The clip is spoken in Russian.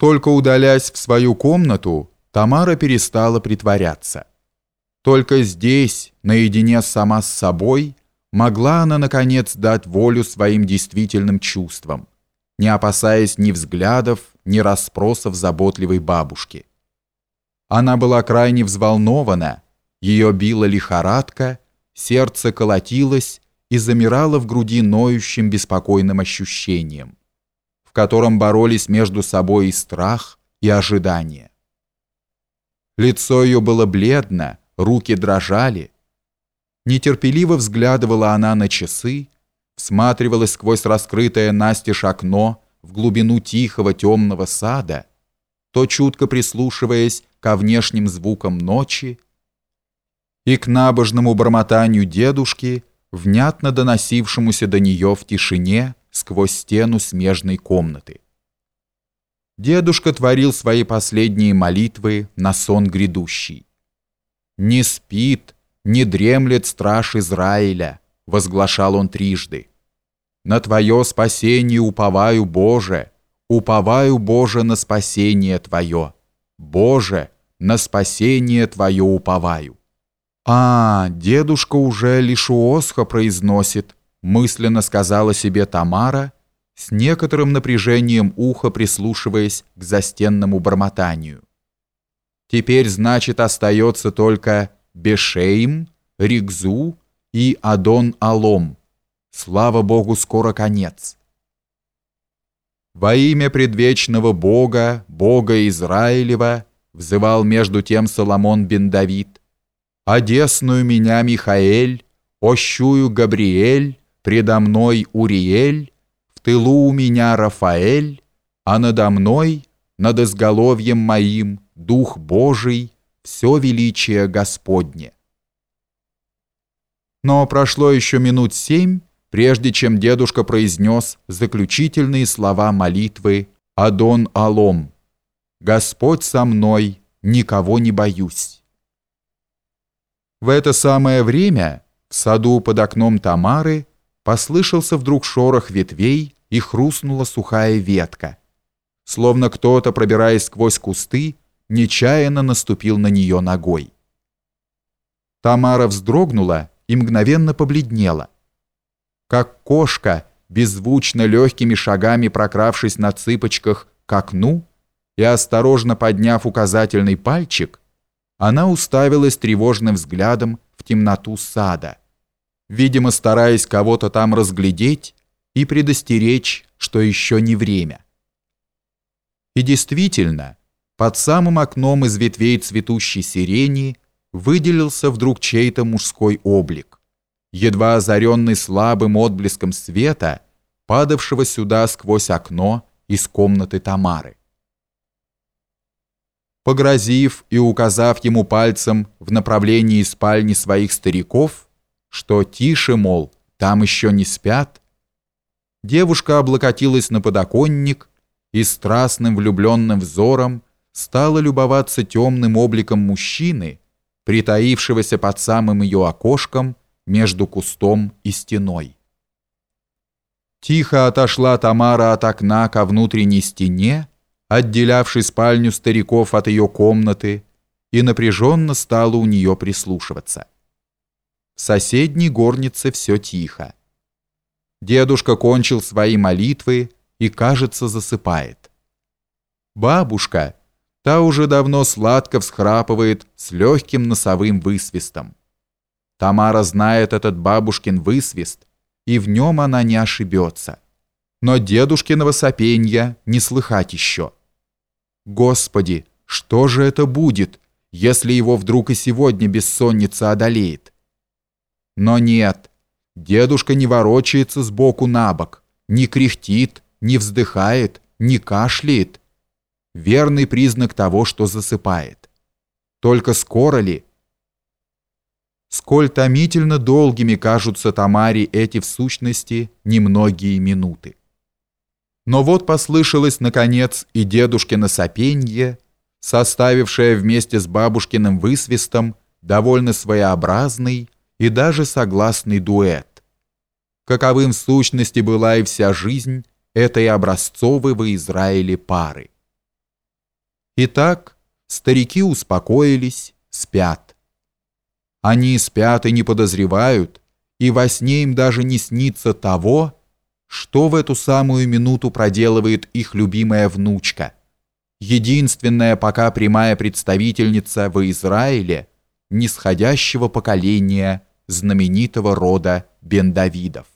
Только удалясь в свою комнату, Тамара перестала притворяться. Только здесь, наедине сама с собой, могла она, наконец, дать волю своим действительным чувствам, не опасаясь ни взглядов, ни расспросов заботливой бабушки. Она была крайне взволнована, ее била лихорадка, сердце колотилось и замирало в груди ноющим беспокойным ощущением, в котором боролись между собой и страх, и ожидание. Лицо ее было бледно, руки дрожали. Нетерпеливо взглядывала она на часы, всматривалась сквозь раскрытое настежь окно в глубину тихого темного сада, то чутко прислушиваясь ко внешним звукам ночи и к набожному бормотанию дедушки, внятно доносившемуся до нее в тишине сквозь стену смежной комнаты. Дедушка творил свои последние молитвы на сон грядущий. «Не спит, не дремлет страж Израиля», — возглашал он трижды. «На Твое спасение уповаю, Боже, уповаю, Боже, на спасение Твое, Боже, на спасение Твое уповаю». «А, дедушка уже лишуосха произносит», — мысленно сказала себе Тамара, с некоторым напряжением уха прислушиваясь к застенному бормотанию. Теперь, значит, остается только Бешейм, Ригзу и Адон Алом. Слава Богу, скоро конец. Во имя предвечного Бога, Бога Израилева, взывал между тем Соломон бен Давид. Одесную меня Михаэль, ощую Габриэль, предо мной Уриэль, в тылу у меня Рафаэль, а надо мной, над изголовьем моим, Дух Божий, все величие Господне. Но прошло еще минут семь, прежде чем дедушка произнес заключительные слова молитвы «Адон Алом» «Господь со мной, никого не боюсь». В это самое время в саду под окном Тамары послышался вдруг шорох ветвей и хрустнула сухая ветка, словно кто-то, пробираясь сквозь кусты, нечаянно наступил на нее ногой. Тамара вздрогнула и мгновенно побледнела. Как кошка, беззвучно легкими шагами прокравшись на цыпочках к окну и осторожно подняв указательный пальчик, она уставилась тревожным взглядом в темноту сада, видимо, стараясь кого-то там разглядеть и предостеречь, что еще не время. И действительно, под самым окном из ветвей цветущей сирени выделился вдруг чей-то мужской облик, едва озаренный слабым отблеском света, падавшего сюда сквозь окно из комнаты Тамары. Погрозив и указав ему пальцем в направлении спальни своих стариков, что тише, мол, там еще не спят, девушка облокотилась на подоконник и страстным влюбленным взором стала любоваться темным обликом мужчины, притаившегося под самым ее окошком между кустом и стеной. Тихо отошла Тамара от окна ко внутренней стене, отделявшей спальню стариков от ее комнаты, и напряженно стала у нее прислушиваться. Соседней горнице все тихо. Дедушка кончил свои молитвы и, кажется, засыпает. Бабушка, Та уже давно сладко всхрапывает с легким носовым высвистом. Тамара знает этот бабушкин высвист, и в нем она не ошибется. Но дедушкиного сопенья не слыхать еще. Господи, что же это будет, если его вдруг и сегодня бессонница одолеет? Но нет, дедушка не ворочается с боку на бок, не кряхтит, не вздыхает, не кашляет, верный признак того, что засыпает. Только скоро ли? Сколь томительно долгими кажутся Тамаре эти в сущности немногие минуты. Но вот послышалось, наконец, и дедушкино сопенье, составившее вместе с бабушкиным высвистом довольно своеобразный и даже согласный дуэт. Каковым в сущности была и вся жизнь этой образцовой в Израиле пары. Итак, старики успокоились, спят. Они спят и не подозревают, и во сне им даже не снится того, что в эту самую минуту проделывает их любимая внучка, единственная пока прямая представительница в Израиле нисходящего поколения знаменитого рода Бен-Давидов.